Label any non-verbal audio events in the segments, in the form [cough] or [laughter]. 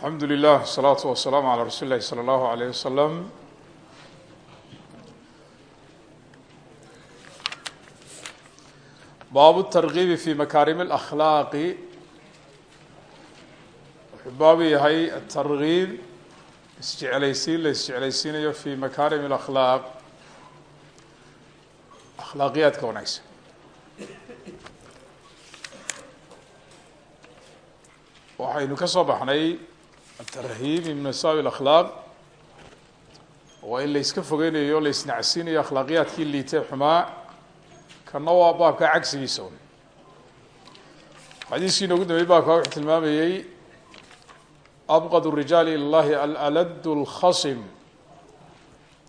alxamdu lilah asalaatu wasalaamu calaa rasuuli illahi sala allahu alayh wasalam baabu tarkiibi fi makaarimi alakhlaaqi wuxuu baabu yahay atarkiib isjeclaysiin la isjeclaysiinayo fi makaarimi alakhlaaq akhlaaqiyaadka wanaagsan. Waxaynu ka soo baxnay atarhiib min masaawi akhlaaq waa in la iska fogeynayo o la isnacsiinayo akhlaaqiyaadkii liitay xumaa kana waa baabka cagsigiisa un xadiiskii inoogu dambeeyey baabka wuxuu tilmaamayey abqad الrijaali ilى اllahi alalad اlkhasim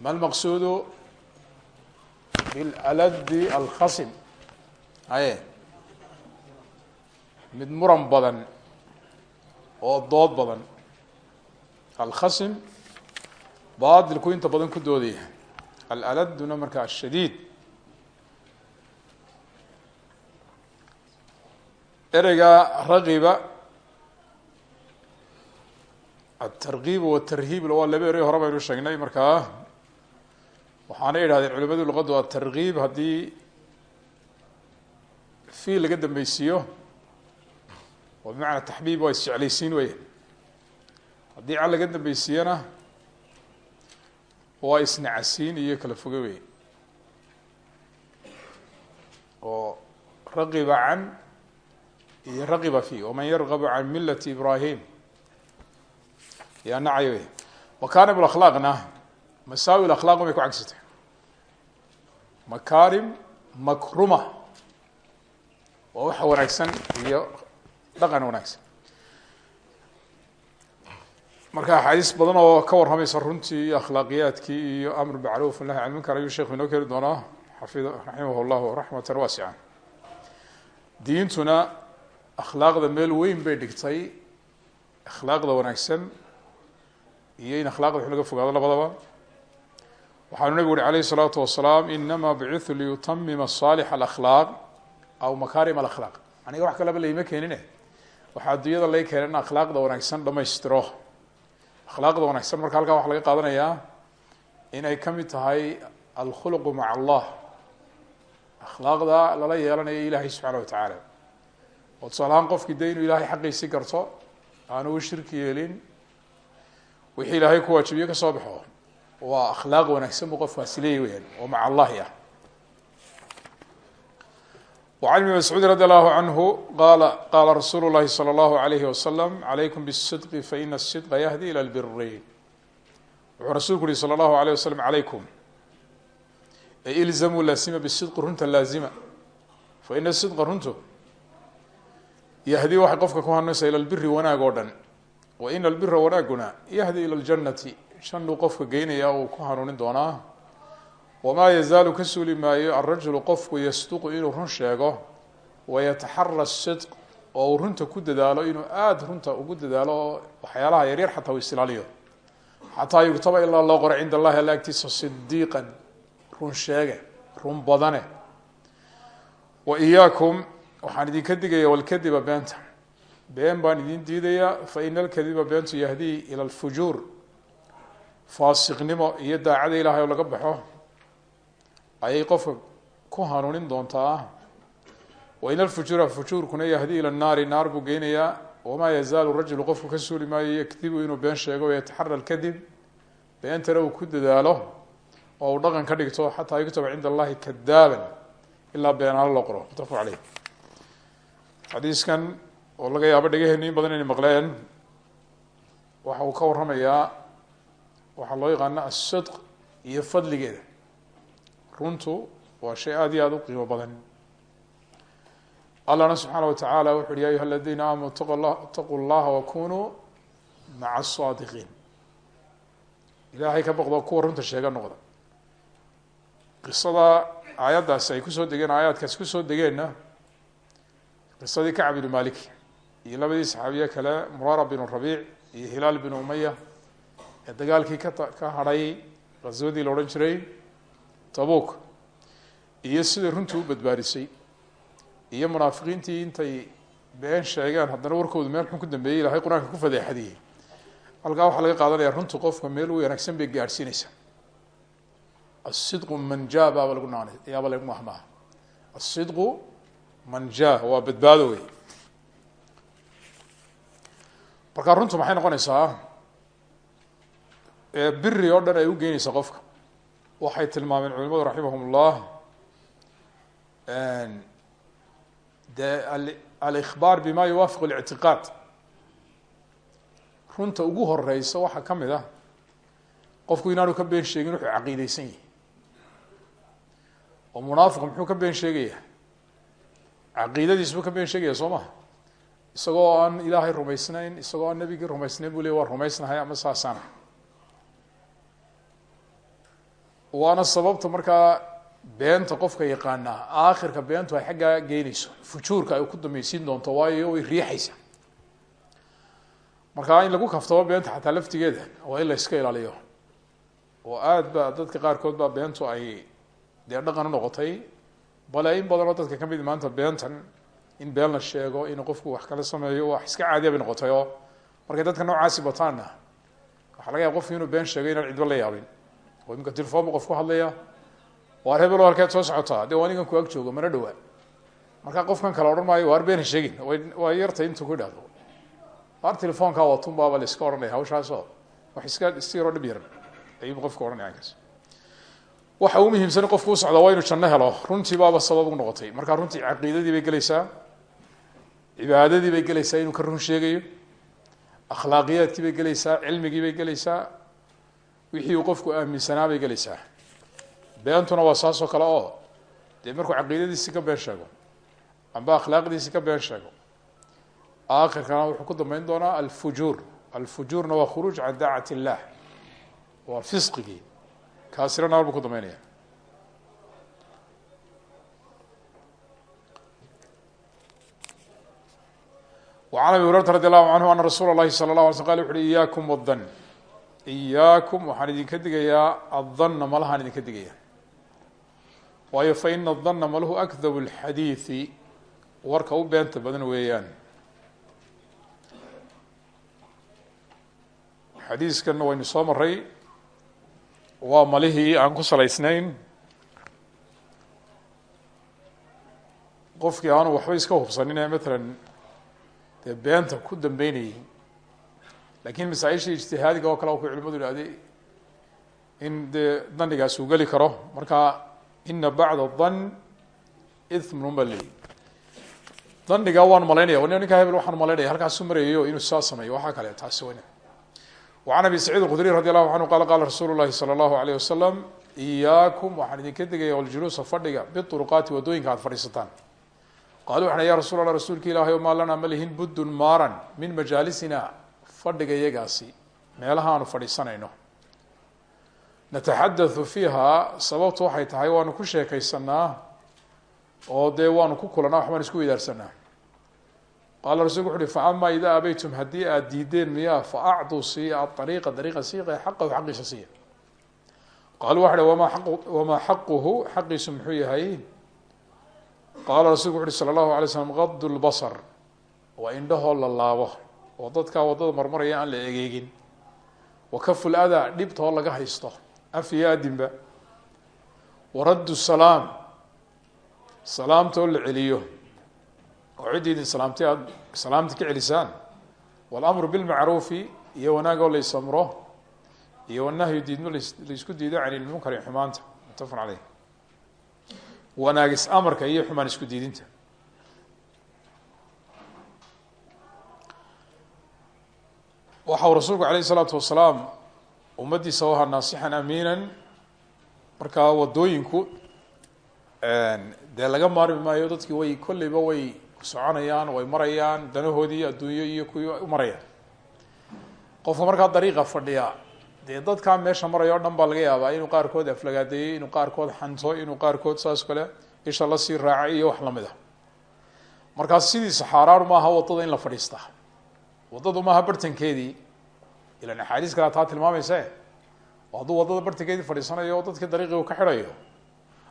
ma lmaqsuudu bilaladi alkhasim aye mid muran badan oo dood badan alkhasim baadilku inta badan ku doodaya. Alaladuna markaa shadiid ereyga ragiba atargiib watarhiib waa laba erey hore baynu sheegnay markaa waxaana yidhahdeen culimadu luqaddu atargiib haddii fi laga dambeysiiyo oo bimacnaa taxbiib waa isjeclaysiin weya haddii cal laga dambeysiiyana waa isnacasiin iyo kala foge wey oo raqiba can iyo raqiba fi waman yargabu can milati ibrahim. Yaa nacay wey makarim akhlaaqna masaawi akhlaq bay ku cagsatay. Makarim makruma. Waa waxa wanaagsan iyo dhaqan wanaagsan marka axaadiis badan oo ka warramaysa runtii iyo akhlaaqiyaadkii iyo amr macruuf nahy can munkar ayuu sheekhu inoo keeni doonaa. Xafid raximah llahu raxmatan diintuna akhlaaqda meel weyn bay dhigtay akhlaaqda wanaagsan iyo in akhlaaqda wax fogaado labadaba. Waxaanu nabigu uhi alayh الsalaatu wasalaam inama bicitu liyutamima saalix alakhlaaq aw makaarim alakhlaaq aniga wax kalaba laima keenine. Waxaa addunyada lay keena akhlaaqda wanaagsan dhamaystiro akhlaaqda wanaagsan. Marka halkaa waxaa laga qaadanayaa inay ka mid tahay alkhuluqu maca allah. Akhlaaqda lala yeelanayo ilaahay subxaana wa tacaala. Oo tusaale ahaan qofkii de inuu ilaahay xaqiisi garto aanu shirki yeelin wixii ilaahay ku waajibiye ka soo baxo waa akhlaaq wanaagsan buu qofkaasi leeyahy weyaan oo maca allahi ah وعن بن مسعوud رضي الله عنه qال qاla رsuل الlahi صلى الله عليه وسلم عlaيكم بالصدق فإن الصدق يهdي إلى البر wuxuu rasuulku uhi slى الlaه عليه وسلم عlaيكم ilزmuu laasima bالصدq runta laazima faإن الصدqa runtu yhdي waxay qofka ku hanaysa ilى الbiri wanaag oo dhan وإن الbira wanaaguna yhdي ilى الجanati jannuu qofka geynaya uu ku hanuunin doonaa wamaa yazaalu ka suuli maayo alrajulu qofku yasduqu inuu run sheego wayataxara sidq oo uu runta ku dadaalo inuu aada runta ugu dadaalo oo waxyaalaha yaryar xataa uu isilaaliyo xataa yugtaba ilaa loo qoro cinda allahi alla agtiisa sidiiqan run sheege run badane wa iyaakum waxaan idinka digaya walkadiba beenta been baan idin diidaya fa ina alkadiba beentu yahdii ila alfujuur iyo daacada laga baxo ayay qofka ku hanuunin doontaa? Wain alfujuura fujuurkuna yahdi ila naari naar buu geynayaa. Wamaa yazaalu rajulu qofku ka suuli maayo yakdibu inuu been sheego wayataxara lkadib beentana uu ku dadaalo oo uu dhaqan ka dhigto xataa yuktaba cinda allahi kadaaban ilaa beenaalo loo qoro. Mutafaq caleyh xadiiskan oo laga yaabo dhegaheennu in badan inay maqleen waxa uu ka warramayaa waxaa loo yaqaana asidq iyo fadligeeda runtu waa shay aada iyo aada u qiimo badan. Allahna subxaana wa tacaala wuxu uhi ya ayuha aladiina aamanuu itaquu llaha wakunuu maca asaadiqiin ilaahay ka boqdo kuwa runta sheega noqda. Qisada aayaddaasi ay ku soo degeen aayaadkaasi ku soo degeenna qisadii kacb binu malik iyo labadii saxaabiye kale murara binu rabiic iyo hilaal binu umaya ee dagaalkii ka ka hadhay qaswadii la odhan jiray tabuk iyo siday runtii u badbaadisay iyo munaafiqiintii intay been sheegeen haddana warkoodu meel ku dambeeyey ilahay qur'aanka ku fadeexadiyey. Halkaa waxaa laga qaadanaya runtu qofka meel wanaagsan bay gaadhsiinaysaa. Asidqu manja baaba lagu naanay yaaba lagu mahmaha asidqu manja waa badbaado wey markaa runtu maxay noqonaysaa? Biri oo dhan ay u geynaysaa qofka waxay tilmaameen culimadu raximahum ullah de alikbaar bima yuwaafiq اlictiqaad runta ugu horeysa waxaa ka mid ah qofku inaanu ka been sheegin wuxuu caqiideysan yahi oo munaafiq muxuu ka been sheegaya? Caqiidadiis buu ka been sheegaya soo maha? Isagoo aan ilaahay rumaysnayn isagoo aan nebigii rumaysnayn bu le waa rumaysnahay ama saasaana waana sababta markaa beenta qofka yaqaanaa aakhirka beentu ay xaggaa geynayso fujuurka ay ku dambaysiin doonto waayo way riixaysa markaa in lagu kaftamo beenta xataa laftigeeda waa in la iska ilaaliyo. Oo aada ba dadka qaarkood baa beentu ay dee dhaqan unoqotay bale in badanoo dadka ka mid maanta beentan in been la sheego in qofku wax kala sameeyo wax iska caadiya bay noqotay markay dadka noocaasi bataanna waxaa laga yaaba qofku inuu been sheego inaan cidba la yaabin oo imika telefoon bu qof ku hadlaya. Waar hebelo halkeed soo socotaa de waa ninkan ku ag joogo mana dhawaa markaa qofkan kale odhan maayo waar beena sheegin? Waa yartay intuu ku idhahdo waar telefoonkaa watun baaba la iska odhanaya hawshaasoo? Wax iska iska yaroo dhib yaran. Ayuu qofka odhanaya kaas waxa uu muhiimsan qofku u socda waa inuu janno helo. Runtii baaba sabab u noqotay. Markaa runtii caqiidadii bay gelaysaa. Cibaadadii bay gelaysaa inuu ka run sheegayo. Akhlaaqiyaadkii bay gelaysaa. Cilmigii bay gelaysaa wixii uu qofku aaminsanaa bay gelaysaa beentuna waa saas oo kale oo dee markuu caqiidadiisi ka been sheego amba akhlaaqdiisi ka been sheego aakhirkana wuxuu ku dambeyn doonaa alfujuur alfujuurna waa khuruuj can daacat illah waa fisqigii kaasina naar buu ku dambeynaya وعn abi hurayrata radi allahu canhu ana rasuula اlahi salى اlah alay sl qal wuxu uhi iyaakum wdan iyaakum waxaan idinka digayaa addanna malahaan idinka digaya waayo fa ina adanna malahu akdab اlxadiiثi warka u beenta badan weeyaan. Xadiiskanna waynu soo maray waa malihii aan ku salaysnayn. Qofkii aanu waxba iska hubsanin ee matalan dee beenta ku dambeynayay laakiin masaaisha ijtihaadiga oo kale wakuy culimadu ihahde in dee danigaas uu karo marka ina bacda dan imun ba leeyi daniga waan malaynaya ninka hebel waxaan malaynaya halkaasu marayayo inuu saa sameeyo waxaa kale taasi wn waan abi saciid اqudriy radi anhu qala qala rasuulu lahi salى allahu aleyh wasalam iyaakum waxaan idinka degaya aljuluusa fadhiga biuruqaati waddooyinka aad fadhiisataan. Qaalu waxan ya rasul la rasuulka ilahy ma lana ma lihin budun min majaalisina fadhiga iyagaasi meelaha aanu fadhiisanayno. Nataxadatثu fiiha sababtu waxay tahay waanu ku sheekaysanaa oo dee waanu ku kulanaa waxbaan isku weydaarsanaa qaala rasulku wuxu uhi faama ida abaytum haddii aad diideen miyaa faacduu siiya aariiqa dariiqa siiqa xaqahu xaqiisa siiya qaaluu waxa wama wamaa xaquhu xaqiisu muxuu yahay? Qaala rasulku wuxu uhi sala allahu alay slam gadu lbasar waa indhahoo la laabo oo dadkaa waddada marmaraya aan la egeegin. Wa kaful adaa dhibtoo laga haysto. Af iyo adinba waraddu salaam. Salaamtoo la celiyo. Oo ciddii idin salaamtay aada salaamta ka celisaan. Walamru bilmacruufi iyo wanaag oo iyo wanahyu diidmo laysku diido can ilmunkari xumaanta. Muttafaqun caleyh wanaagis amarka iyo xumaan isku diidinta waxa uu rasuulku alayh isalaatu wasalaam ummaddiisa u ahaa naasixan amiinan. Markaa wadooyinku dee laga maarmi maayo dadkii way kolleyba way soconayaan way marayaan danahoodii adduunyo iyo kuwii u marayaan. Qofka markaa dariiqa fadhiya dee dadkaa meesha maraya o dhan baa laga yaabaa inuu qaarkood aflagaadeeyey inuu qaarkood xanto inuu qaarkood saas kale isha la sii raacay iyo wax la mid a markaas sidiisa xaaraan maaha waddada in la fadhiistaa waddadu maaha bartankeedii. Ilan axaadiis kale taa tilmaamayse hadduu waddada bartankeedii fadhiisanayo oo dadkii dariiqii uu ka xidhayo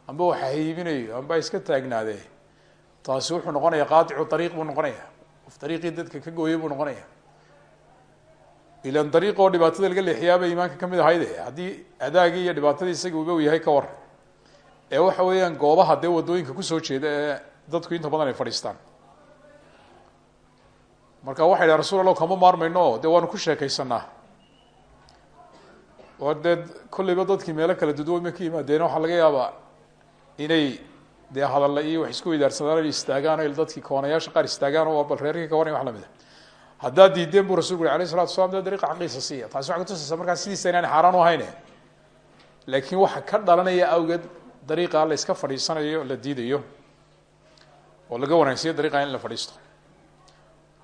amba waxa haybinayo amba iska taagnaadee taasi wuxuu noqonaya qaaicu ariiq buu noqonaya qof dariiqii dadka ka gooyey buu noqonaya ilan dariiq dhibaatada laga leexiyaaba iimaanka ka mid ahayde. Haddii adaagii iyo dhibaatadii isaga uba u yahay ka war. Ee waxa weeyaan goobaha dee waddooyinka ku soo jeeda ee dadku inta badan ay fadhiistaan marka waxay dhaha rasul allah kama maarmayno. Dee waanu ku sheekaysanaa oo dee dadkii meelo kala duduway ka yimaadeen waxaa laga yaabaa inay dee hadalla iyo wax isku weydaarsadaan istaagaan o dadkii koonayaasha qaar istaagaan oo bal reerkii ka waran wax la mid a haddaad diideen bu rasulku uri alayh salatu salam dee dariiqa xaqiisa siiya. Taasi waxay kutusaysa markaa sidiisa inaan xaaraan u ahayne. Laakiin waxa ka dhalanaya awgeed dariiqa la iska fadhiisanayo la diidayo oo laga wanaagsiyo dariiqa in la fadhiisto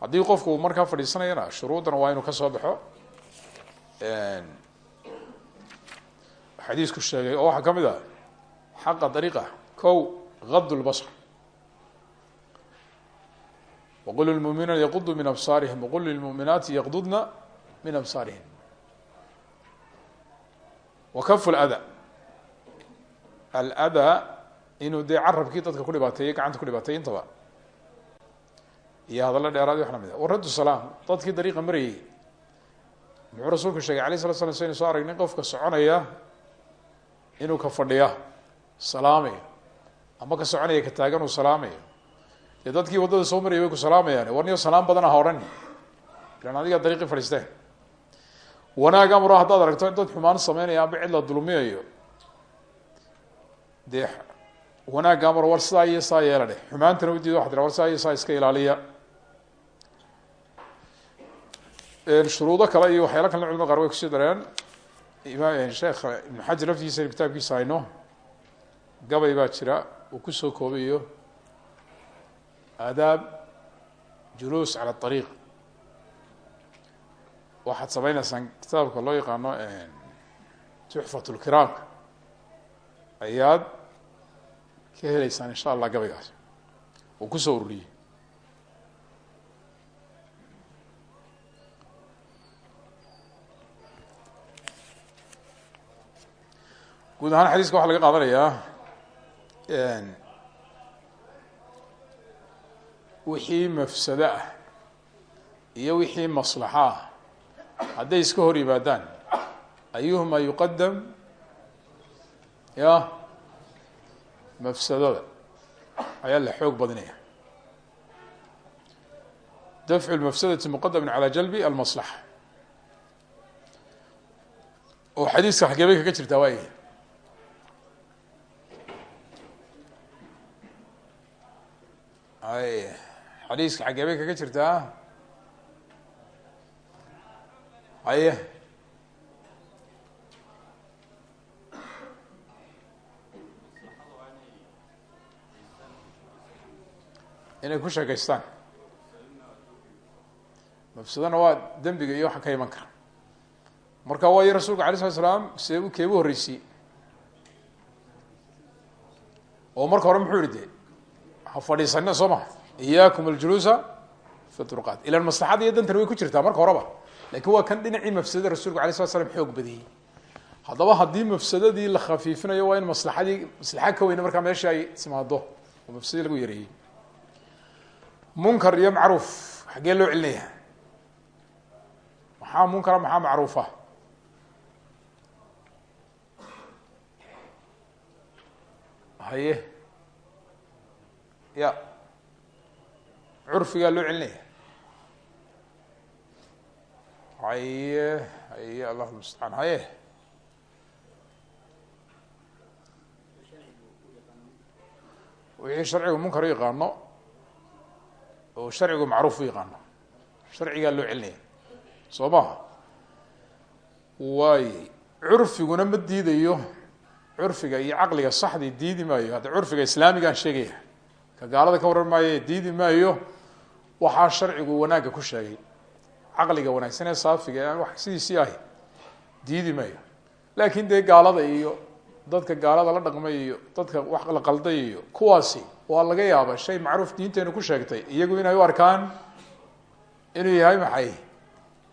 haddii qofku markaa fadhiisanayana shuruuddana waa inuu ka soo baxo. Xadiisku sheegay oo waxaa ka mid ah xaqa dariiqa kow gad lbasr wqul lmuminuuna yaquduu min absaarihim waqul lilmuminaati yaqdudna min absaarihim. Wakafu lada alada inuu dee carabkii dadka ku dhibaateeyey gacanta ku dhibaateeyey intaba iyo hadallo dheeraadi wax la mid a waraddu salaam dadkii dariiqa marayey muxuu rasuulku sheegay alayh slat slam saynu soo aragnay qofka soconaya inuu ka fadhiya salaamayo ama ka soconaya ka taagan uu salaamayo dee dadkii waddada soo marayay way ku salaamayaan. Warniyo salaam badan aha odhan. Ilan adigaa dariiqii fadhiisteen wanaag amro haddaad aragto dad xumaan sameynaya amba cid la dulmiyayo. Dee wanaagga war sidaa iyo saa xumaantana udiida waxa tira war iyo saa iska ilaaliya shuruudo kale iyo waxyaala kalena culimada qaar way ku sii dareen imaam sheekh ibnu xajar laftigiisa kitaabkiisa hayno gabay baa jira uu ku soo koobayo aadaab juluus cala ariiq waxaad sameyneysaan kitaabka loo yaqaano tuxfat lkiraamka ayaad ka heleysaan insha allah gabaygaas uu ku soo ururiyey guud ahaan xadiiska waxaa laga qaadanayaa wixii mafsado ah iyo wixii maslaxo ah. Hadday iska hor yimaadaan ayuhuma yuqadam ya mafsadada ayaa la xoog badinaya. Dafcu lmafsadati muqadamin calى jalbi almaslaxa. Oo xadiiska xageebay kaga jirtaa xadiiska xaggee bay kaga jirtaa? Haye inay ku sheekaystaan. Mafsadana waa dembiga iyo waxa ka iman kara. Marka waayo rasuulka alay slat slaam see keebu horreysiyey oo marka hore muxuu yihi de ha fadhiisanina soo maha iyakum aljuluusa fi turqaat ilan maslaxada iyo dantani way ku jirtaa marka horeba. Lakin waa kan dhinacii mafsadada rasulku alay slat slam xoog badiyey haddaba haddii mafsadadii la khafiifinayo waa in maslaxadii maslaxa ka weyne markaa meesha ay timaado oo mafsadii lagu yareeyey munkar iyo macruuf xaggee loo celinaya maxaa munkara maxaa macruufa? Haye ya curfigaa loo celinaya haye haye allah mustacaan haye. Wixii sharcigu munkar u yaqaano oo sharcigu macruuf u yaqaano. Sharcigaa loo celinaya soo maha waay curfiguna ma diidayo. Curfiga iyo caqliga saxdii diidi maayo. Hadda curfiga islaamigaan sheegaya ka gaalada ka waran maayo diidi maayo waxaa sharcigu wanaagga ku sheegay. Caqliga wanaagsan ee saafiga ee aan wax sidiisii ahy diidi maayo. Laakin dee gaalada iyo dadka gaalada la dhaqmay iyo dadka wax la qalday iyo kuwaasi waa laga yaaba shay macruuf diinteenu ku sheegtay. Iyagu inay u arkaan inuu yahay maxay?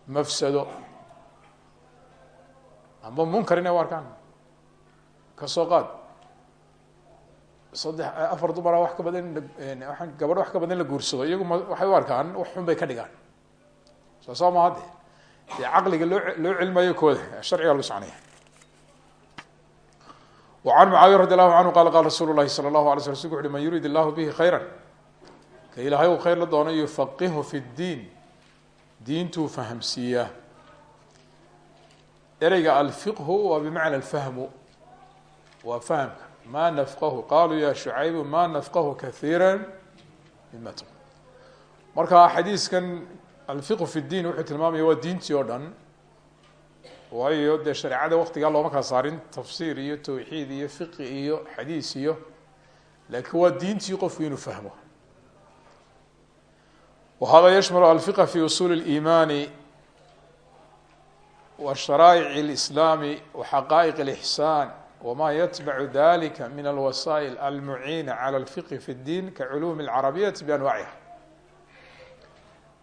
Mafsado. Amba munkar inay u arkaan. Kasoo qaad saddex afar dumara wax ka badan waa gabadh wax ka badan la guursado iyagu ma waxay u arkaan wax xun bay ka dhigaan soo soo maha de dee caqliga loo loo celmayo kooda sharciga lagu soconaya وعن معاaوية رضي الله عنه qال qال رsuل الlahi صلى الله عليه sل رsulku وxu man yurid الlah bه خayrا ka ilaahay uu khayr la doono yufaqihhu fi الdiin diintuu fahamsiiyaa ereyga alfiqhu waa bimacna alfahmu waa fahamka ma nafqahu qaluu ya shucaybu ma nafqahu kahiira mima tqul marka xadiiskan alfiqhu fi اdiin wuxuu tilmaamaya waa diintii oo dhan waayo dee shareecada waktigaa looma kala saarin tafsiir iyo tawxiid iyo fiqi iyo xadiis iyo laakiin waa diintii qofku inuu fahmo whada yashml alfiqh fi usul اliimani wa sharaa'ic اlislaami wa xaqaa'iq اlixsaan wma yatbacu dalika min alwasaa'il almuciina clى اlfiqhi fi اddiin kaculuum اlcarabiyati bianwaciha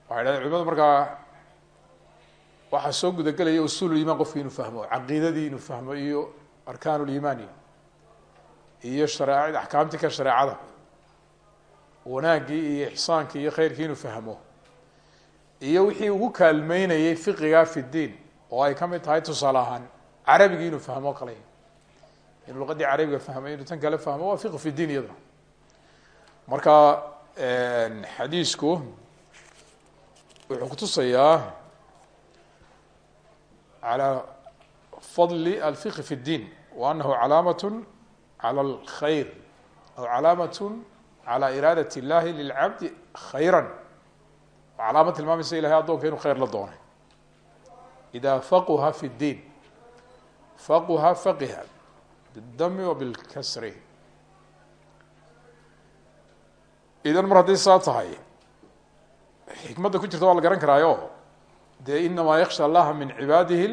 waxay dhahdeen culimadu markaa waxaa soo gudagelaya usul iman qofki inuu fahmo caqiidadii inuu fahmo iyo arkaan liimaani iyo shareecad axkaamtii ka shareecada wanaaggii iyo ixsaankii iyo khayrkii inuu fahmo iyo wixii ugu kaalmeynayay fiqiga fi diin oo ay ka mid tahay tusaale ahaan carabigii inuu fahmo kale inuu luqadii carabiga fahmay inuu tan kale fahmo waa fiq fi diin iyaduna marka xadiisku wuxuu kutusayaa calى fadli alfiqh fi اddiin wa anahu calaamat calى اlkhayr aw calaamat calى iraadat اllahi lilcabdi khayra calaamad tilmaamaysa ilahay addoonka inuu khayr la doonay ida faquha fi اddiin faquha faqiha bاdami wa bilkasri idan mar hadday saa tahay xikmadda ku jirta waa la garan karaayo dee inamaa yaksha allaha min cibaadihi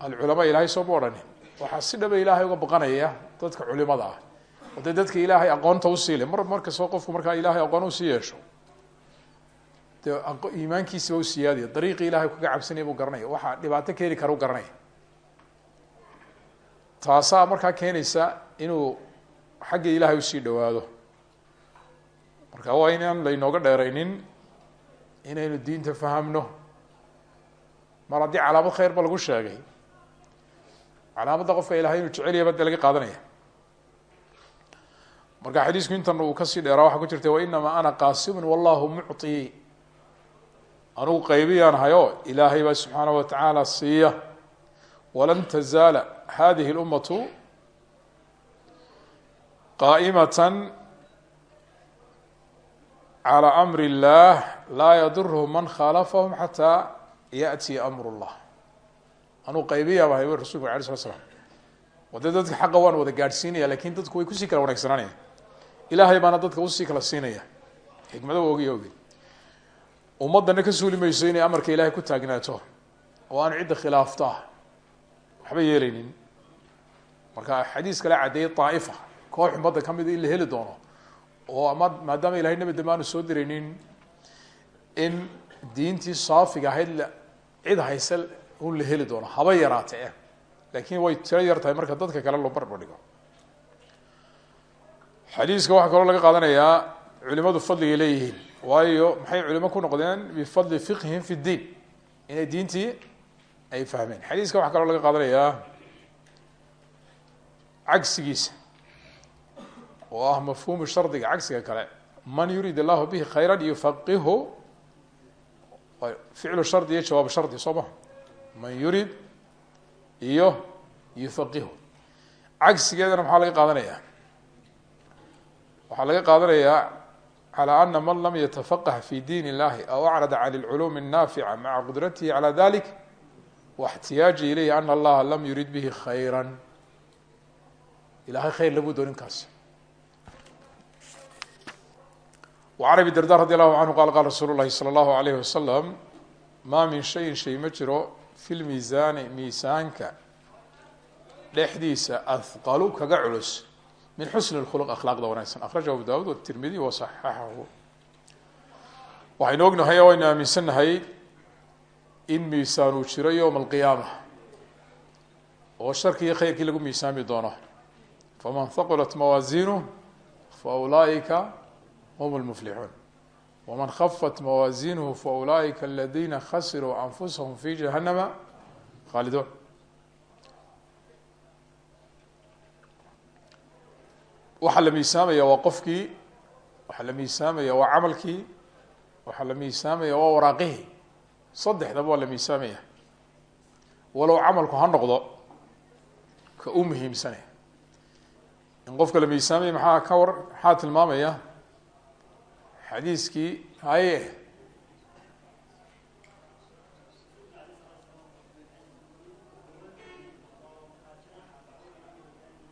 alculamaa ilahay sooma odhani waxaa si dhaba ilaahay uga baqanaya dadka culimada ah oo dee dadka ilaahay aqoonta u sii le mar markastoo qofku markaa ilaahay aqoon u sii yeesho dee iimaankiisiba usiyaadaya dariiqii ilahay kaga cabsanaya buu garanaya waxaa dhibaato taasaa markaa keenaysa inuu xagga ilaahay u sii dhawaado marka waa inaan laynooga dheeraynin inaynu diinta fahamno. Mar haddii calaamad khayr ba lagu sheegay calaamadda qofka ilahay inuu jecelyaba dee laga qaadanaya. Marka xadiisku intan uu ka sii dheeraa waxaa ku jirta wainamaa ana qaasimun wallahu mucطi anugu qaybiyaan hayo ilaahay baa subxaana wa tacaala siiya walan tazaala hadihi اlummatu qaa'imata calى amr اllah laa yadurhm man khaalafahum xataa yaأtiya amr اllah anuu qaybiyaaba hay rasulku ala slat slam o dee dadka xaqa waan wada gaadhsiinaya lakin dadku way kusii kala wanaagsanaanaya ilaahay baana dadka usii kala siinaya xikmado ogiy ogi ummaddana ka suuli mayso inay amarka ilahay ku taagnaato oo aan cidda khilaafta waxba yeelaynin. Marka xadiis kale caddeeyay daa'ifa koox ummadda ka mida la heli doono. Oo ama maadaama ilahay nebi dambe aanu soo diraynin in diintii saafiga ahayd cid hayse un la heli doono. Haba yaraate laakiin way tiro yar tahay marka dadka kale loo barbar dhigo. Xadiiska waxaa kaloo laga qaadanayaa culimadu fadligay leeyihiin. Waayo maxay culimo ku noqdeen? Bifadli fiqhihim fi ddiin inay diintii ay fahmeen xadiiska waxaa kaloo laga qaadanayaa cagsigiisa oo ah mafhuumu shardiga cagsiga kale man yurid allahu bihi khayra yufaqihu ficlu shardi iyo jawaabu shardi soo maha man yurid iyo yufaqihu cagsigeedana maxaa laga qaadanaya waxaa laga qaadanayaa calى ana man lam yatafaqah fi diin اllahi aw acrada can اlculuum الnaafica maca qudratihi calى dalik واxtiyaaji ilayhi ana allaha lam yurid bihi khayra ilahay khayr lagu doonin kaas وعn abi darda radi allahu canhu qala qala rasuulu lahi salى اllahu alayh wasalam ma min shayin shay ma jiro fi lmiisaani miisaanka dhexdiisa ahqalu kaga culus min xusn اkhulq akhlaaqda wanaagsan akrajahu abu dawud wtirmidi waصaxaxahu waxaynu ognahay o waynu aaminsannahay in miisaan uu jiro yowma alqiyaama oo sharki iyo khayrkii lagu miisaami doono. Faman haqulat mawaazinuh fa ulaaئika hum lmuflixuun wman khafat mawaazinuhu faulaئika aladina khasiruu anfusahum fi jahanama khaaliduun. Waxaa la miisaamaya waa qofkii waxaa la miisaamaya waa camalkii waxaa la miisaamaya waa waraaqihii saddexdaba waa la miisaamaya walow camalku ha noqdo ka u muhiimsane in qofka la miisaamaya maxaa ka war maxaa tilmaamaya? Xadiiskii haye.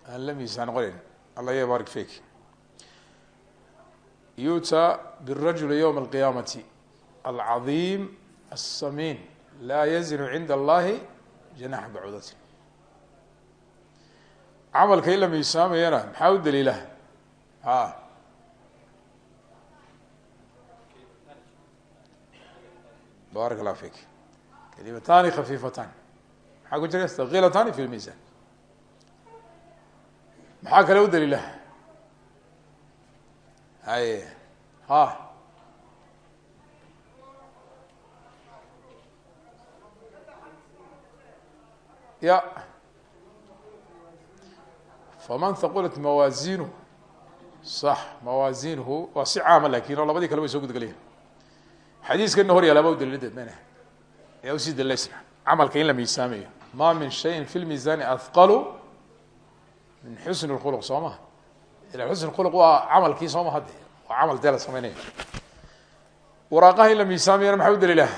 Aan la miisaan qonayn allah ybarik fik yuta birajuli ywma alqiyaamati alcadiim الsamiin laa yazinu cinda allahi janaxa bacudatin camalka in la miisaamayana maxaa u daliila a barak اllah fik kalimatani khafiifatan maxaa ku jira thaqilatani fi lmisan maxaa kale u daliila haye ha ya faman haqulat mawaazinuh sax mawaazinuhu waa si caama laakiin oo labadii kale way soo gudgelayan xadiiskana hor yaalaaba u daliiladeed mena ayaa u sii dalilaysna camalka in la miisaamayo ma min shayin fi lmiisani ahqalu min xusn اkhuluq soo ma ila xusn khuluq waa camalkii soo ma hadde waa camal dee la sameynaya waraaqaha in la miisaamayana maxaa u daliila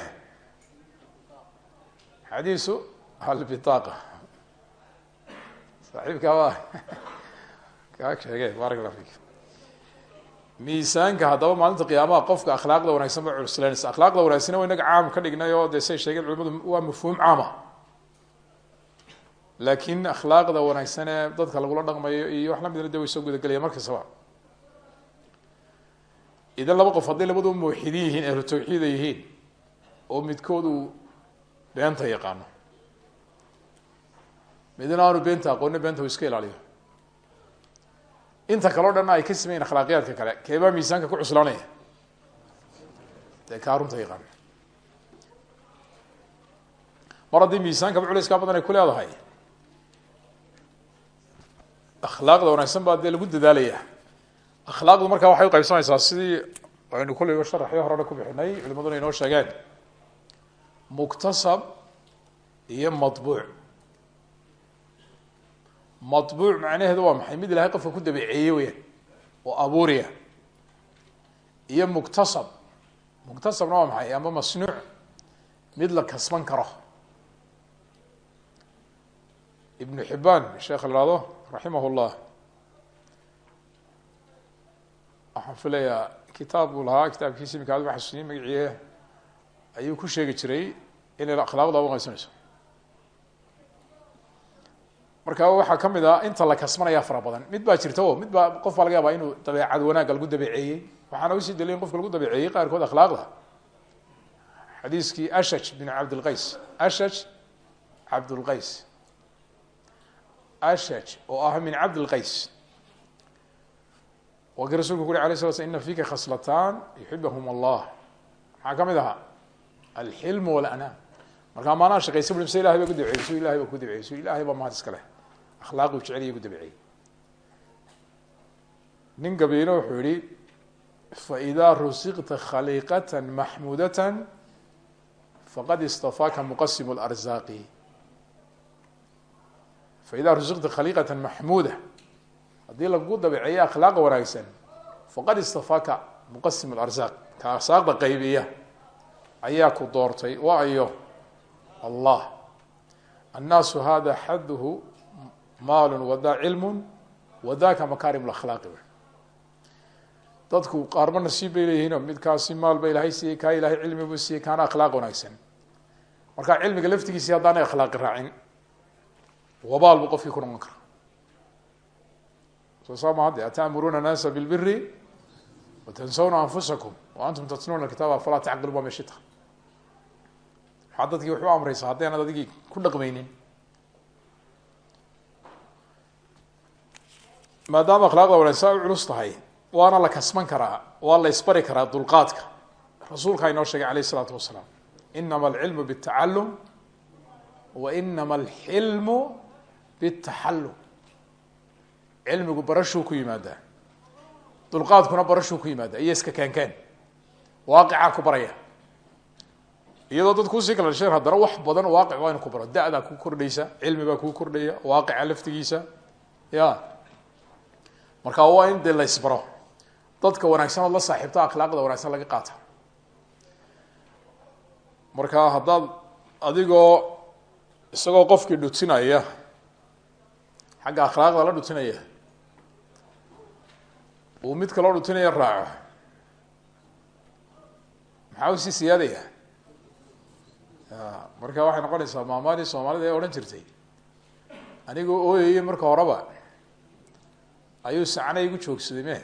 xadiisu albitaqa saaxiibkaa waa kaa sheege allah fik miisaanka haddaba maalinta qiyaamaha qofka akhlaaqda wanagsan ba culuslanaysa akhlaaqda wanagsana wa inaga caam ka dhignay oo dee say sheegeen culimadu waa mafhuum caama laakin akhlaaqda wanaagsan ee dadka lagula dhaqmayo iyo wax lamidna de way soo gudagelaya markastaba idan laba qof hadday labadu muwaxidiin yihiin ahlu yihiin oo midkood uu beenta yaqaano midna aanu beenta aqooni beenta iska ilaaliyo. Inta kaleo dhanna ay ka sameyin akhlaaqiyaadka kale keebaa miisaanka ku cuslaanaya. Dee kaa runta yaqaan. Mar haddii badan ay ku leedahay? Akhlaaqda wanaagsan baa lagu dadaalaya. Akhlaaqdu markaa waxay uqaybsamaysaa sidii aynu kolleyba sharaxyo horena ku bixinay culimaduna inoo sheegeen. Muktasab iyo matbuuc matbuuc macnaheedu waa maxay? Mid ilahay qofka ku dabeeceeye weyaan oo abuuriya iyo muktasab. Muktasabna waa maxay? Ama masnuuc. Mid la kasban karo. Ibnu xibaan sheekh la ihahdo raximah llah waxaan filayaa kitaab buu lahaa kitaabkiisi imika adma xasuusiye magaciye ayuu ku sheegi jiray inay akhlaaqda uqaysanayso marka waxaa ka mid a inta la kasbanaya fara badan mid baa jirta o mid baa qof baa laga yaabaa inuu dabeecad wanaagga lagu dabeeceeyey waxaana u sii daliya in qofka lagu dabeeceeyey qaarkood akhlaaqda xadiiskii ashaj bin cabdilqays ashaj cabdulqays ashaj oo ah min cabdilqays waa kii rasulku ku uri alay sla sl ina fika khaslatan yuxibahum allah maxaa ka mid ahaa alxilmu walanaam markaa maanaa shaqeysa bui mise ilahay baa ku dabceyey su ilahay baa ku dabceyey su ilahay baa mahad iska leh akhlaaquu jeceliya ugu dabeeceeyey nin gabiino wuxuu yihi faidaa rusiqta khaliiqata maxmuudata faqad istafaaka muqasim اlarzaaqi faidaa rusiqta khaliiqata maxmuuda haddii lagu dabeeceeya akhlaaqa wanaagsan faqad istafaaka muqasim اlarzaaq ka arsaaqda qaybiya ayaa doortay wa ayo allah annaasu hada xaduhu maalu wada cilmu wadaka makarim اakhlaaqi dadku qaarba nasiib bay leeyihiino midkaasi maal ba ilahay siiyey kaa ilahay cilmi buu siiyey kaana akhlaaq wanaagsan. Marka cilmiga laftigiisi haddaanay akhlaaqi raacin wabaal buu qofkii ku noqon kara soo saa ma hadde ata'muruuna naasa bilbiri watansawna anfusakum wa antum tatluuna kitaaba falaa tacqilu baa meeshi tahay maxaa dadkii wax u amreysaa haddaynad adigii ku dhaqmaynin maadaama akhlaaqda wanaagsan u culus tahay waana la kasban karaa waa la isbari karaa dulqaadka. Rasuulkaa inoo sheegay alayh isalaatu wasalaam inama alcilmu bاtacalum wa inama alxilmu bاtaxallum cilmigu barashuu ku yimaadaa dulqaadkuna barashuu ku yimaada iyo iska keenkeen waaqicaa ku baraya. Iyadoo dad kuusii kala dhasheen haddana wax badan waaqic waa inu ku baro da-daa ku kordhaysa cilmi baa kuu kordhaya waaqica laftigiisa ya marka waa in dee la ysbaro dadka wanaagsan la saaxiibto akhlaaqda wanaagsan laga qaata. Marka haddaad adigoo isagoo qofkii dhutinaya xagga akhlaaqda la dhutinaya uu mid kaloo dhutinaya raaco maxaa u sii siyaadaya? Marka waxay noqonaysaa maamaadii soomaalida ee odhan jirtay. Anigoo ooyayay marka horeba ayuu sacna igu joogsaday me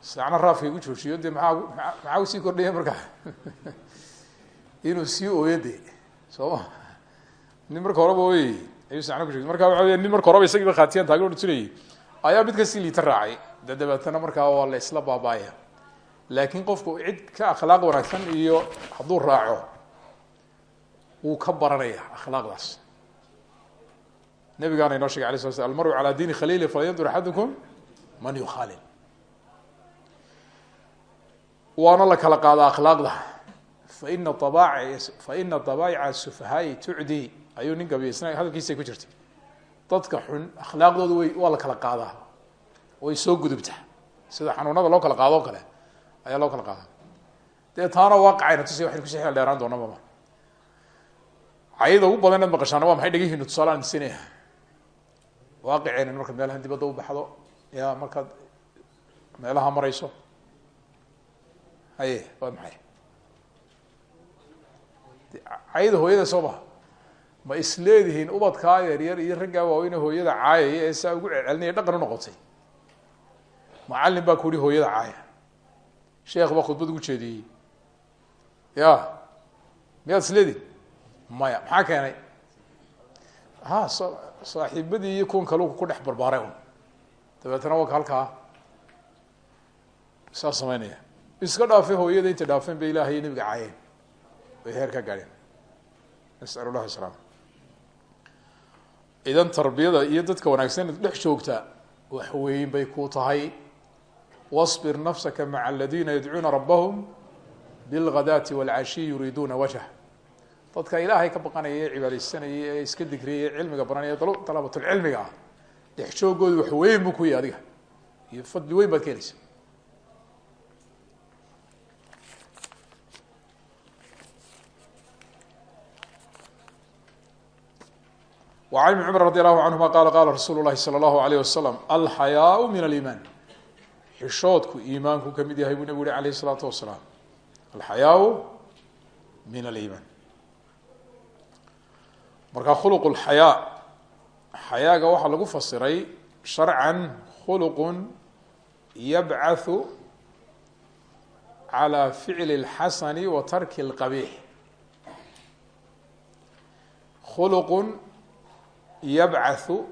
sacna raafka igu joojiyo de maaa maa maxaa u sii kordhaya markaa [laughs] inuu sii ooyo de soo ma? Nin marka horeba ooyayay ayuu sacna ku joogsaday. Marka waxa wey nin marka horeba isagiiba khaatiyaan taaglo dhutinayay ayaa mid ka sii liita raacay. De dabeetana markaa waa la isla baabaaya laakiin qofku cid ka akhlaaq wanaagsan iyo hadduu raaco wuu ka baranaya akhlaaqdaas nabigaana inoo shegay ala sla sl almaru calaa diini khaliili falyandur axadukum man yukhaalil. Waana la kala qaada akhlaaqda. Faina abaac faina dabaa'ica sufahaai tucdi ayuu nin gabiya isna hadalkiisay ku jirtay. Dadka xun akhlaaqdooda way waa la kala qaadaa. Way soo gudubtaa sida xanuunada loo kala qaado kale ayaa loo kala qaadaa. Dee taana waaqicayna tusi waxaynu kusi xeel dheeraan doona mama cayada ugu badan inaad maqashaana waa maxay dhegihiinu tusaalaan sinaya waaqiceen markaad meelahan dibadda u baxdo ya markaad meelaha marayso. Haye waa maxay? Cayada hooyada soo maha ma isleedihiin ubadkaa yaryar iyo raggaa waaweyne hooyada caayaya ee saa ugu celcelinaya dhaqan u noqotay? Macallin baa ku hooyada caaya. Sheekh baa khudbad ugu jeediyey. Ya miyaad isleedihin maya maxaa keenay? Ha s saaxiibadii iyo kuwan kaluku ku dhex barbaare un dabeetana waka halkaa. Saa sameynaya. Iska dhaafe hooyada intay dhaafeen bay ilaahay nabiga caayeen. Bay heer ka gaadheen. Nasal llah idan tarbiyada iyo dadka wanaagsan dhex joogta wax weyn bay ku tahay. Wasbir nafsaka maca aladiina yadcuuna rabahum bilghadaati walcashiy yuriiduuna wajh dadka ilaahay ka baqanaya ee cibaadeysanaya ee iska digriyay ee cilmiga baranaya dalabatulcilmiga ah dhex joogooda wax weyn buu ku yahy adiga iyo fadli weyn baad ka helaysa وعن بن cمر رضي الله عنهma qال qala rasuul الlahi slى الlaه عليه وsلم alxayaaء min الإiman xishoodku iimaanku kamid yahay buu nabgu uhi alayه الصلاaةu وaسلاam alxayaaء min الإiman marka khulq الxayاء xayaaga waxaa lagu fasiray sharcا khulq yabcaث عalى ficl الxasn وtarki الqabيح khulq yabcathu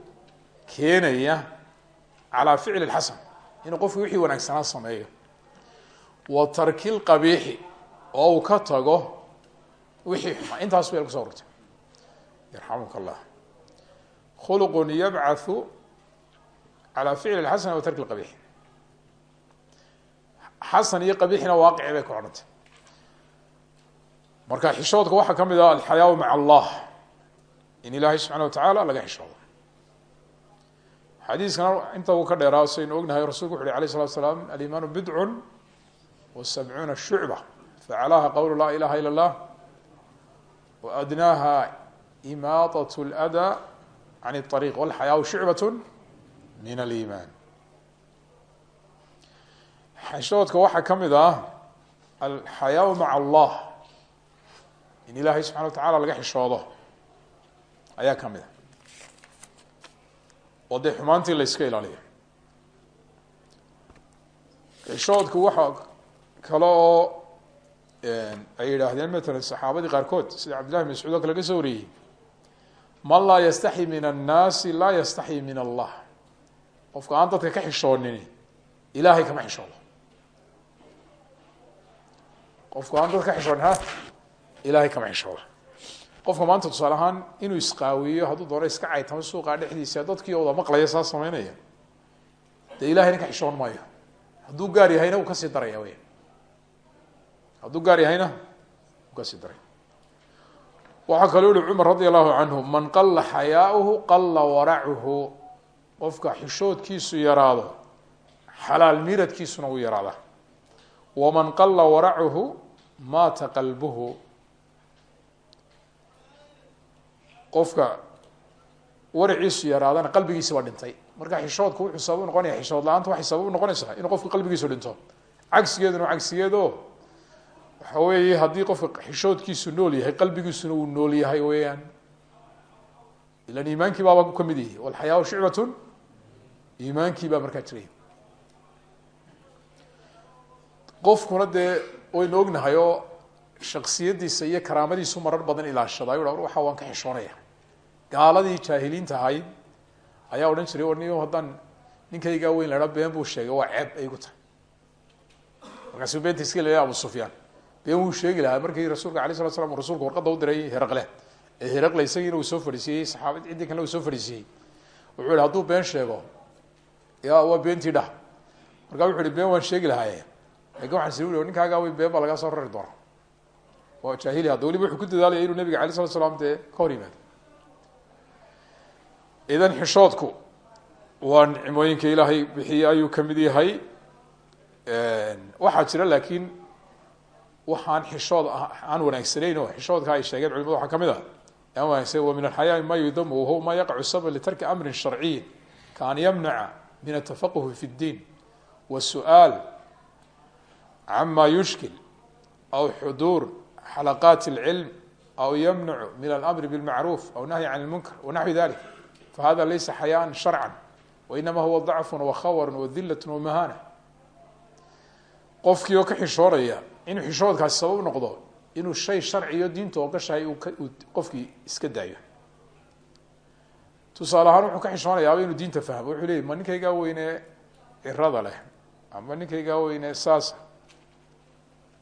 keenaya calaa ficli lxasan inuu qofku wixii wanaagsanaa sameeyo wa tarki lqabiixi oo uu ka tago wixii xumaa intaas bay kuso orortay yarxamuka allah khuluqun yabcathu calaa ficli lxasan wa tarki lqabiixi xasan iyo qabiixina waaqici bay ku odhantay marka xishoodka waxaa ka mid ah alxayaa maca allah. In ilaahay subxana watacaala laga xishoodo xadiiskana inta uu ka dheeraa saynu ognahay rasulku wuxu uhi alayh salatu salaam alimaanu bidcun wa sabcuuna shucba facalaha qowlu laa ilaha ila اllah wa adnaaha imaaطaة اlأda can الطariq wاlxayaau shucbat min aliimaan xishoodka waxaa ka mid ah alxayaau maca allah in ilaahay subxana wa tacala laga xishoodo ayaa ka mid a oo dee xumaantii la yska ilaaliyo xishoodku waxa kale oo ay yidhaahdeen matalan saxaabadii qaarkood sida cabdillahi bin mascuud oo kale ka soo wariyey man laa yastaxi min annaasi laa yastaxyi min allah. Qofka aan dadka ka xishoonini ilaahay kama xishoodo qofku aan dad ka xishoon ha? Ilahay kama xishooda qofka maanta tusaale inuu isqaawiyo hadduu doono iska caytamo suuqaa dhexdiisa dadkii wada maqlaya saa samaynaya dee ilahayna ka xishoon maayo. Hadduu gaar yahayna uu ka sii daraya wey hadduu gaar yahayna uu ka sii daraya waxaa kaloo yihi cumar radi allahu canhu man qala xayaauhu qala waracuhu. Qofka xishoodkiisu yaraado xalaal miradkiisuna uu yaraada waman qala waracuhu maata qalbuhu. Qofka waraciisu yaraadana qalbigiisi baa dhintay. Marka xishoodku wuxuu sabab u noqonaya xishood la'aanta waxay sabab u noqonaysaa inuu qofka qalbigiisu dhinto. Cagsigeeduna waa cagsigeedo waxa weeye haddii qofka xishoodkiisu nool yahay qalbigiisuna uu nool yahay weeyaan. Ilan iimaankii baaba ka mid yihi walxayaau shucbatun iimaankii baa markaa jiray. Qofkuna dee waynu ognahay oo shaksiyadiisa iyo karaamadiisu marar badan ilaashada yu waxa waan ka xishoonaya. Gaaladii jaahiliinta ahayd ayaa odhan jiray niyo haddaan ninkaygaa weyn la ha been buu sheegay. Waa ceeb ay gu tahay. Markaasuu beenta iska leeya abu sufyaan been wuu sheegi lahaa markii rasuulka alay slat slam rasulka warqadda u diray heraqle ee heraqle isagiina uu soo fadhiisiiyey saxaabad ciddii kalena uu soo fadhiisiiyey wuxuu yihi hadduu been sheego ya waa beentii dhah. Markaa wuxu uhi been waan sheegi lahaaye. Lakin waxaan sii ui ninkaagaa weyn been baa lagaa soo rari doona waa jaahili hadda waliba wuxuu ku dadaalaya inuu nabiga alay slat slam dee ka hor yimaado. Idan xishoodku waa nicmooyinka ilaahay bixiyey ayuu ka mid yahay. Waxaa jira laakiin waxaan xishood aan wanaagsanayn oo xishoodka ay sheegeen culimadu waxaa ka mid a aan wanaagsan wa min alxayaai ma yudamu wahuwa ma yaqacu sabab litarki amrin sharciyin kaan yamnaca min atafaquhi fi اddiin wasu'aal cama yushkil aw xuduur xalaqaat اlcilm aw yamnacu min alamri bilmacruuf aw nahyi can lmunkar wanaxwi dalik fahada laysa xayaan sharcan wainama huwa dacfun wakhawarun wadilat wamahana qofkii oo ka xishoonaya inuu xishoodkaasi sabab noqdo inuu shay sharciyo diinta oo gashahay uu qofkii iska daayo. Tusaale ahaan wuxuu ka xishoonayaaba inuu diinta fahmo. Wuxuu leeyay ma ninkaygaa weyne cirada leh ama ninkaygaa weyne saasa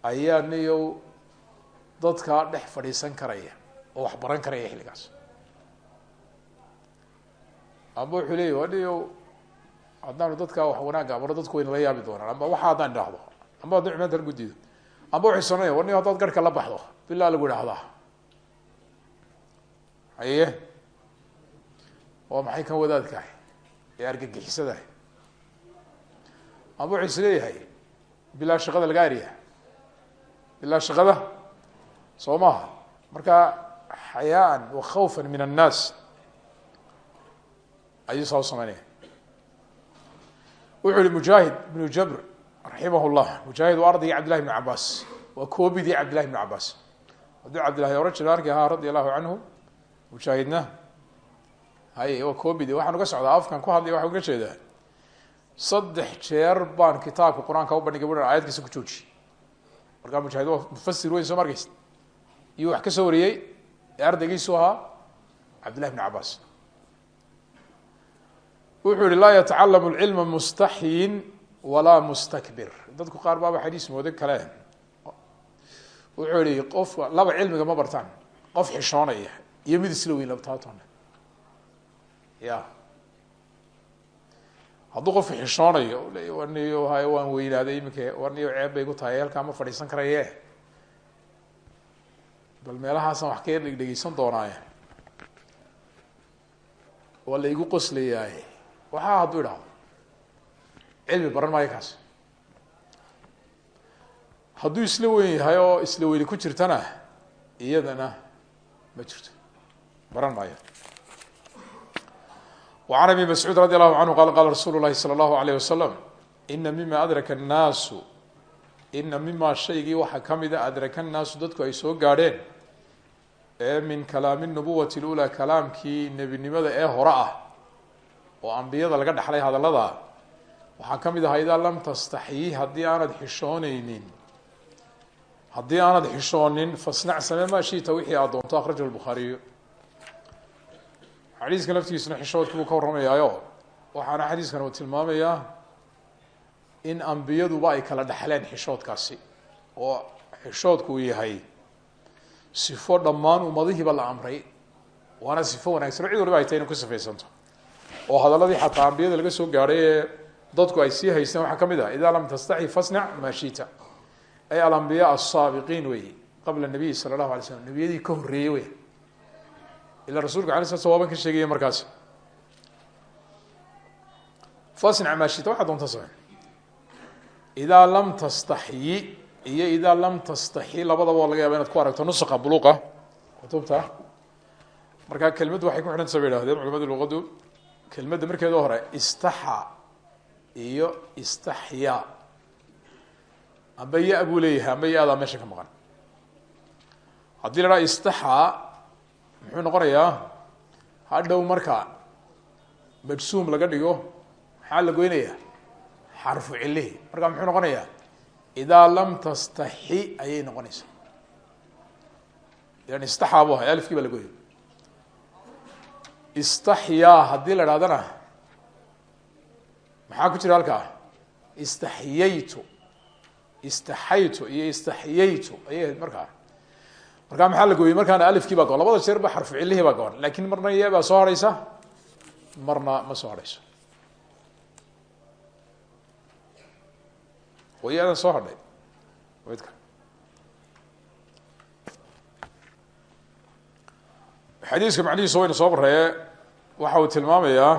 ayaa niyow dadkaa dhex fadhiisan karaya oo wax baran karaya xilligaas. Amba wuxuu leeyay waa niyow haddaanu dadkaa wax wanaagga amaro dadku wayna la yaabi doonaan amba waxa haddaan idhaahdo amba haddii cumaanta lagu diido amba sonaya war niyo haddaad la baxdo bilaa lagu idhaahdaa haye? Waa maxay kan wadaadkaah ee argagixisadah amba wuxuu is leeyahay bilaa shaqada laga ariya bilaa shaqada? Soo marka xayaaan wa khawfa min annaas ayuu saa u wuxuu yihi mujaahid jabr raximah llah mujaahid waa ardaygii cabdillahi bn cabaas waa koobidii cabdillahi bn cabaas hadduu cabdillahi oran jira arki ahaa radi allahu canhu mujaahidna haye waa koobidi waxaan uga socdaa afkan ku hadlaya waxaan uga jeedaa saddex jeer baan kitaabka qur'aanka u bandhigay bu ayadkiisa ku jooji. Markaa mujaahid waa mufasir weyn soo markaysa. Iyo wax ka soo wariyey ee ardaygiisu ahaa cabdillahi bn cabaas wuxuu yihi laa yatacalamu lcilma mustaxyin walaa mustakbir. Dadku qaar baaba xadiis moodo kale. Wuxuu yihi qofka laba cilmiga ma bartaan. Qof xishoonaya iyo mid isla weyn labtaatona ya hadduu qofku xishoonayo le waniyo hay waan weynaaday iminka waniyo ceeb bay ku tahay halkaa ma fadhiisan karaye. Bal meelahaasaan wax ka yar dhegdhegeysan doonaaye. Waa la igu qoslayaaye. Waxaa hadduu idhaahdo cilmi baran maayo kaas hadduu isla weyn yahay oo isla weyni ku jirtana iyadana ma jirto baran maayo وعن أبي مسعوud رضي الله عنه qال qال رsuل الlahi صلى الله عليه وسلم إna mima أdرك الناasu ina mima shaygii waxaa kamida adraka الnaasu dadku ay soo gaadheen ee min kalaami النubuwaةi الأulى kalaamkii nebinimada ee hore ah oo ambiyada laga dhexlay hadalada waxaa ka mid aha idaa lam tastaxyi haddii aanad xishooneynin haddii aanad xishoonin fasnac same ma shita wixii aad doonto akrajahu الbukhaariyu xadiiska laftigiisuna xishoodki buu ka warramayaayo. Waxaana xadiiskan uu tilmaamayaa in ambiyaduba ay kala dhexleen xishoodkaasi oo xishoodku uu yahay sifo dhammaan ummadihiiba la amray waana sifo wanaagsan oo cid waliba ay tahay ina ku sifaysanto oo hadaladii xataa ambiyada laga soo gaadhay dadku ay sii haysteen waxaa ka mid ah lam tastaxi fasnac maa shita. Ay alambiya asaabiqiin wey qabla nabiyi sala allahu alay slam nebiyadii ka horreeyey wey ila rasulka alay sla sl waaban ka markaas. Fasnac maa shita waxaa doonta same idaa lam tastaxyi iyo idaa lam tastaxyi labadaba waa laga yaba inaad ku aragto nusaqa buluqa kutubta. Markaa kelmaddu waxay ku xidhantasa bay ihahdeen culamada luqaddu kelmadda markeeda hore istaxa iyo istaxya. Amba ya buu leeyahay amba ya-daa meesha ka maqan. Haddii la dhaha istaxa muxuu noqonayaa hadhow marka majsuum laga dhigo maxaa la goynayaa? Xarfu cilihi marka muxuu noqonayaa idaa lam tastaxi ayay noqonaysaa. Ilan istaxa bu ahay alifkii baa la goyay. Istaxyaa haddii la maxaa ku jira halkaa? Istaxyaytu istaxaytu iyo istaxyaytu ayay ahayd markaa. Markaa maxaa la gooyey? Markaana alifkii baa goon labada jeer ba xarfu cilihii baa goon laakiin marna ya baa soo harhaysa marna ma soo harhayso wayadan soo hadhay. Midka xadiiska macnihiisa wayna soo bareye waxa uu tilmaamayaa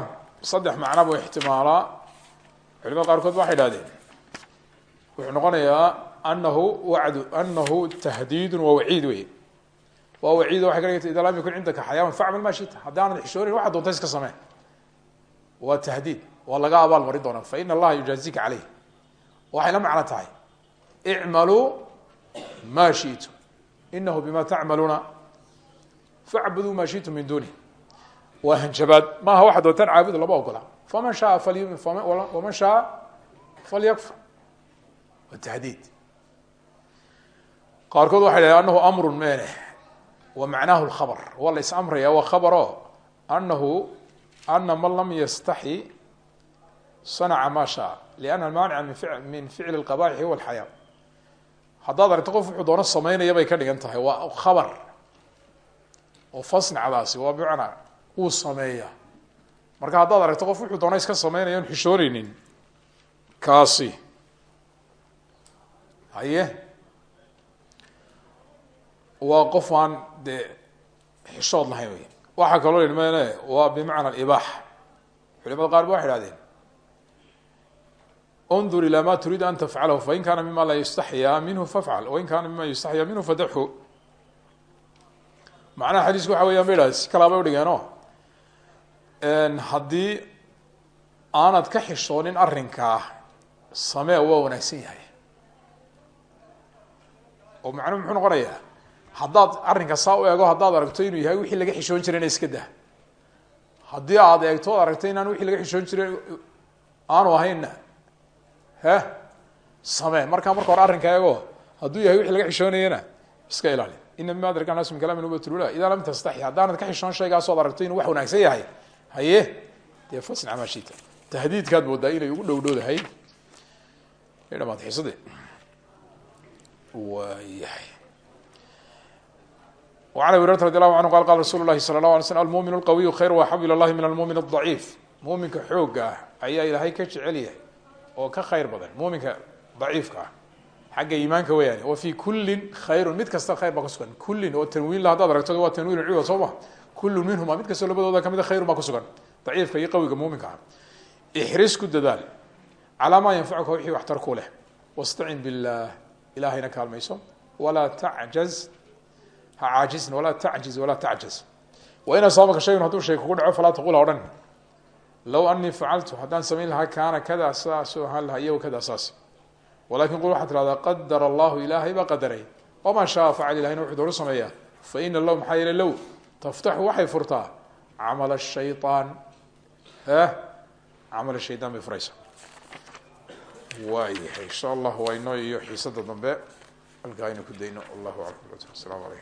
saddex macna buu ixtimaalaa culimada qaarkood waxay idhahdeen wuxuu noqonayaa anahu wacdu anahu tahdiidun waa waciid wey waa waciid waxay ida lam yakun cindaka xayaawan facmal ma shita. Haddaanad xishoonin waxaa doonta iska samee. Waa tahdiid waa laga abaal marin doonaa. Fa ina allaha yujaazika caleyh waxay la macno tahay icmaluu ma shitum. Inahu bima tacmaluuna facbuduu ma shitum min duni waa hanjabaad. Maaha waxa doontaan caabuda lama ogola faman shaa falyumin waman shaa falyakfur waa tahdiid qaarkood waxay dhahen anahu amru mene wa macnaahu lkhabr waa la is amraya waa khabaro anahu ana man lam yastaxi sanaca ma shaa lianna almaanica min min ficli lqabaixi huwa alxayaa haddaad aragto qof wuxuu doono sameynaya bay ka dhigan tahay waa khabar oo fasnacdaasi waa bimacnaa wuu sameeya marka haddaad aragto qof wuxuu doona iska sameynaya on kaasi. Haye? Waa qof aan xishood lahayn wey waxaa kaloo yihi mene waa bimacna alibaaxa culimada qaar ba waxay ihahdeen undur ilaa ma turiid an tafcalahu fain kaana mima laa yustaxyaa minhu fafcal wain kaana mima yustaxyaa minhu fadaxu macnaha xadiisku waxa weyan ba udhigeeno haddii aanad ka xishoonin arrinkaa samee waa wanaagsan yahay. Oo macnuhu muxuu noqonayaa? Haddaad arrinka saa u eego haddaad aragto inuu yahay wixii laga xishoon jirayna iska dah. Haddii aad eegto o aragto inaan wixii laga xishoon jiray aanu ahaynna he? Samee. Markaa marka hore arrinka eego hadduu yahay wixii laga xishoonayana iska ilaali ina mima adraka nas min kalami nubatulula idaa lam tastaxi haddaanad ka xishoon shaygaasoo ad aragto inuu wax wanaagsan yahay haye dee fasnac maa shita tahdiidkaad moodaa inay ugu dhow dhowdahay dhamaad xiisade waayahay وعn abi هuريرة رضي الله عنه qال qال رsuل الlahi صلى الله علي sلم المؤmiن الqوي خyر وأxب ilى الlahi min الmuؤmiن الضعيif muminka xooga ah ayaa ilaahay ka jecel yahay oo ka khayr badan muminka ضaciifka ah xagga iimaanka weyaane wa fي kuli khayr mid kasta khayr baa kusugan kulin oo tanwiin la hadaad aragto waa tanwiin ciwa soo ma kul minhuma mid kastoo labadooda kamida khayrun baa kusugan daciifka iyo qawiga muuminka ah ixris ku dadaal calaa maa yanfacuka wixii waxtar ku leh wastacin billaah ilahayna kaalmayso walaa tajaz ha caajizin tajiz walaa tajaz wa in asaabaka shayun hadduu shay kugu dhaco falaa taqul ha odhan low anii facaltu haddaan samayn lahaa kaana kadaa saasoo ahaan lahaa iyo walakin qul waxaa tidhahdaa qadar allahu ilaahay baa qadaray wamaa shaaa facal ilahayna wuxuu doonu sameeyaa faina low maxaa yeele low taftaxu waxay furtaa camal shayaan e camal shaydaan bay furaysa waayahay insha allah waa inoo iyo xiisada dambe halkaa aynu ku dayno. Allahu aclam asalaamu alaykum